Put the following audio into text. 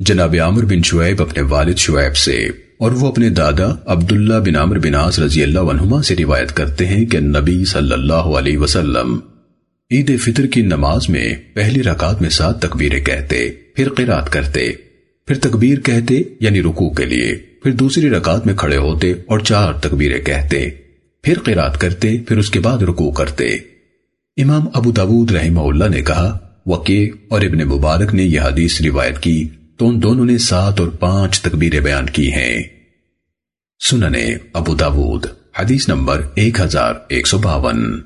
جناب عامر بن شعیب اپنے والد شعیب سے اور وہ اپنے دادا عبداللہ بن عامر بن عاص رضی اللہ عنہما سے روایت کرتے ہیں کہ نبی صلی اللہ علیہ وسلم عید فطر کی نماز میں پہلی رکعت میں سات تکبیریں کہتے، پھر قرات کرتے، پھر تکبیر کہتے یعنی رکوع کے لیے، پھر دوسری رکعت میں کھڑے ہوتے اور چار تکبیریں کہتے، پھر قرات کرتے، پھر اس کے بعد رکوع کرتے۔ امام ابو داود رحمہ اللہ نے کہا وقی اور ابن مبارک نے یہ حدیث روایت کی تو ان دونوں نے سات اور پانچ تکبیریں بیان کی ہیں۔ سننے ابو داود، حدیث نمبر ایک ہزار ایک سو باون۔